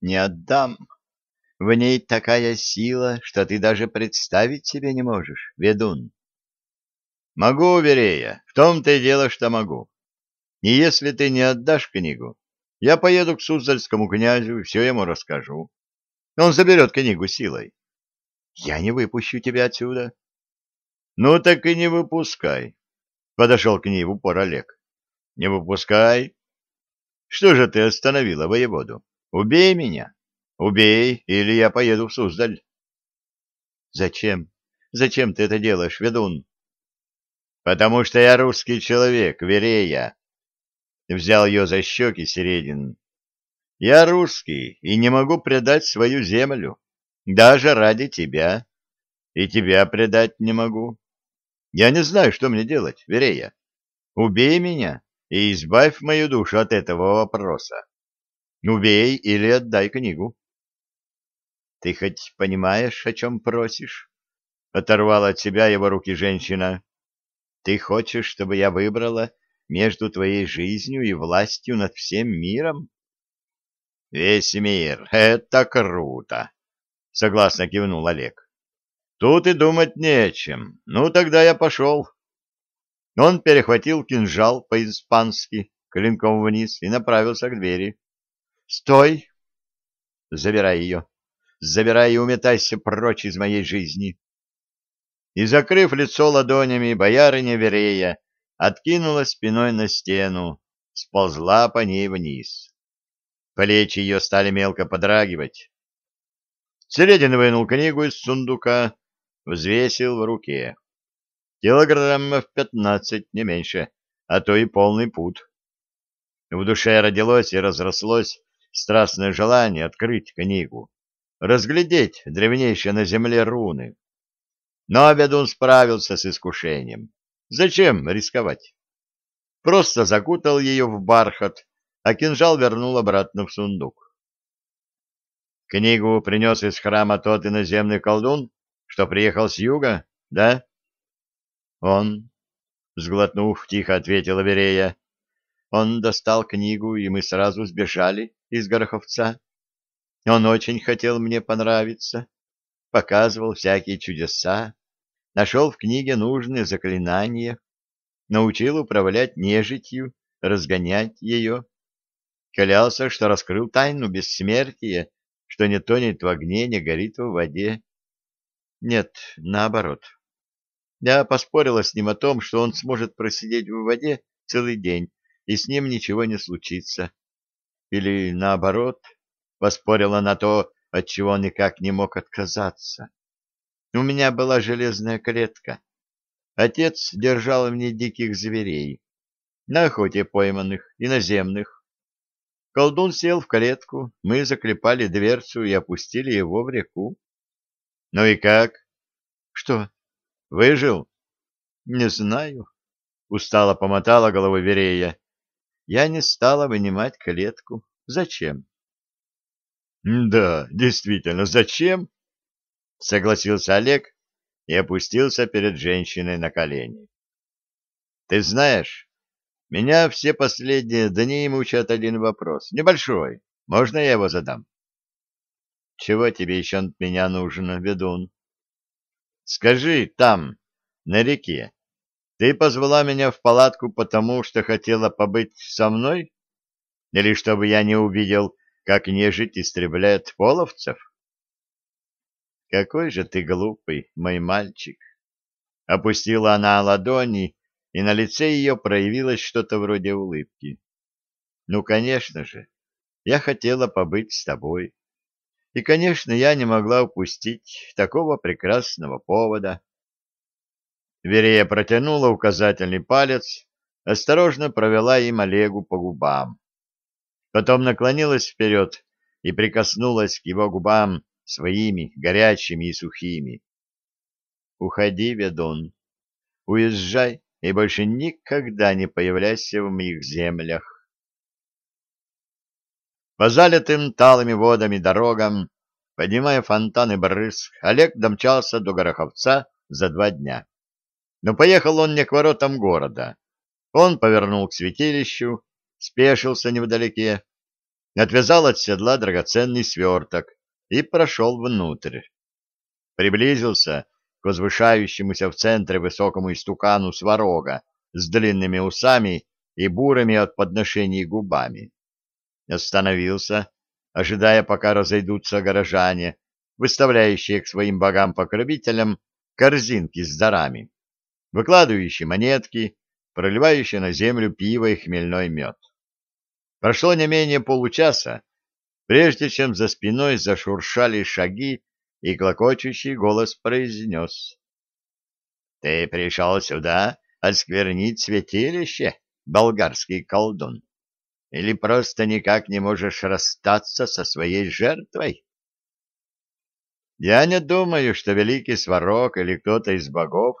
не отдам. В ней такая сила, что ты даже представить себе не можешь, ведун. Могу, Верея, в том-то и дело, что могу. И если ты не отдашь книгу, я поеду к Суздальскому князю и все ему расскажу. Он заберет книгу силой. Я не выпущу тебя отсюда. Ну так и не выпускай. Подошел к ней в упор Олег. Не выпускай. Что же ты остановила воеводу? Убей меня. Убей, или я поеду в Суздаль. Зачем? Зачем ты это делаешь, ведун? Потому что я русский человек, Верея. Взял ее за щеки Середин. Я русский и не могу предать свою землю, даже ради тебя. И тебя предать не могу. Я не знаю, что мне делать, Верея. Убей меня и избавь мою душу от этого вопроса. Убей или отдай книгу. Ты хоть понимаешь, о чем просишь? Оторвала от себя его руки женщина. Ты хочешь, чтобы я выбрала между твоей жизнью и властью над всем миром? Весь мир — это круто! — согласно кивнул Олег. Тут и думать нечем. Ну, тогда я пошел. Он перехватил кинжал по-испански, клинком вниз, и направился к двери. — Стой! — Забирай ее. Забирай и уметайся прочь из моей жизни. И, закрыв лицо ладонями, боярыня Верея откинулась спиной на стену, сползла по ней вниз. Плечи ее стали мелко подрагивать. Середин вынул книгу из сундука, взвесил в руке. Килограммов пятнадцать, не меньше, а то и полный пут. В душе родилось и разрослось страстное желание открыть книгу разглядеть древнейшие на земле руны. Но ведун справился с искушением. Зачем рисковать? Просто закутал ее в бархат, а кинжал вернул обратно в сундук. Книгу принес из храма тот иноземный колдун, что приехал с юга, да? Он, сглотнув, тихо ответила Верея. Он достал книгу, и мы сразу сбежали из Гороховца. Он очень хотел мне понравиться, показывал всякие чудеса, нашел в книге нужные заклинания, научил управлять нежитью, разгонять ее. Клялся, что раскрыл тайну бессмертия, что не тонет в огне, не горит в воде. Нет, наоборот. Я поспорила с ним о том, что он сможет просидеть в воде целый день, и с ним ничего не случится. Или наоборот, поспорила на то, от чего никак не мог отказаться. У меня была железная клетка. Отец держал мне диких зверей, на охоте пойманных, иноземных. Колдун сел в клетку, мы заклепали дверцу и опустили его в реку. — Ну и как? — Что? — Выжил? — Не знаю. Устало помотала головой Верея. Я не стала вынимать клетку. Зачем? Да, действительно, зачем? Согласился Олег и опустился перед женщиной на колени. Ты знаешь, меня все последние дни мучат один вопрос. Небольшой. Можно я его задам? Чего тебе еще от меня нужно, ведун? Скажи, там, на реке, ты позвала меня в палатку потому, что хотела побыть со мной? Или чтобы я не увидел как нежить истребляет половцев? Какой же ты глупый, мой мальчик! Опустила она ладони, и на лице ее проявилось что-то вроде улыбки. Ну, конечно же, я хотела побыть с тобой. И, конечно, я не могла упустить такого прекрасного повода. Верея протянула указательный палец, осторожно провела им Олегу по губам потом наклонилась вперед и прикоснулась к его губам своими горячими и сухими. «Уходи, ведун, уезжай и больше никогда не появляйся в моих землях». По залитым талыми водами дорогам, поднимая фонтаны брызг, Олег домчался до Гороховца за два дня. Но поехал он не к воротам города. Он повернул к святилищу, спешился невдалеке отвязал от седла драгоценный сверток и прошел внутрь. Приблизился к возвышающемуся в центре высокому истукану сварога с длинными усами и бурыми от подношений губами. Остановился, ожидая, пока разойдутся горожане, выставляющие к своим богам-покровителям корзинки с дарами, выкладывающие монетки, проливающие на землю пиво и хмельной мед. Прошло не менее получаса, прежде чем за спиной зашуршали шаги, и клокочущий голос произнес. — Ты пришел сюда осквернить святилище, болгарский колдун? Или просто никак не можешь расстаться со своей жертвой? Я не думаю, что великий сварог или кто-то из богов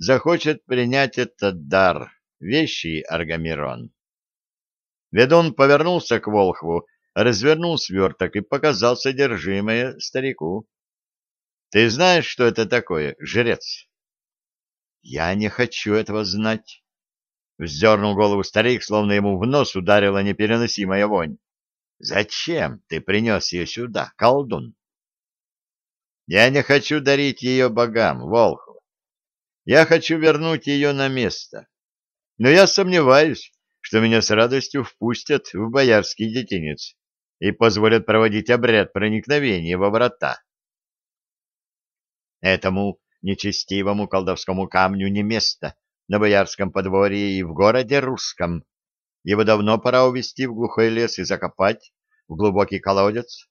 захочет принять этот дар, вещий Аргамирон. Ведун повернулся к Волхву, развернул сверток и показал содержимое старику. — Ты знаешь, что это такое, жрец? — Я не хочу этого знать. Вздернул голову старик, словно ему в нос ударила непереносимая вонь. — Зачем ты принес ее сюда, колдун? — Я не хочу дарить ее богам, Волхв. Я хочу вернуть ее на место. Но я сомневаюсь, что меня с радостью впустят в боярский детинец и позволят проводить обряд проникновения во врата. Этому нечестивому колдовскому камню не место на боярском подворье и в городе русском. Его давно пора увести в глухой лес и закопать в глубокий колодец.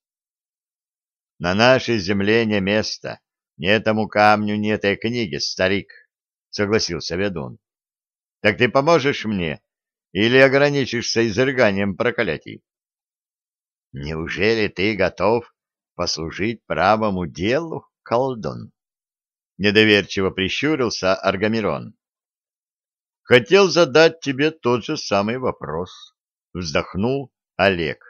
На нашей земле не место, ни этому камню, ни этой книге, старик, — согласился ведун. — Так ты поможешь мне или ограничишься изрыганием проклятий? — Неужели ты готов послужить правому делу, колдун? Недоверчиво прищурился Аргамирон. — Хотел задать тебе тот же самый вопрос, — вздохнул Олег.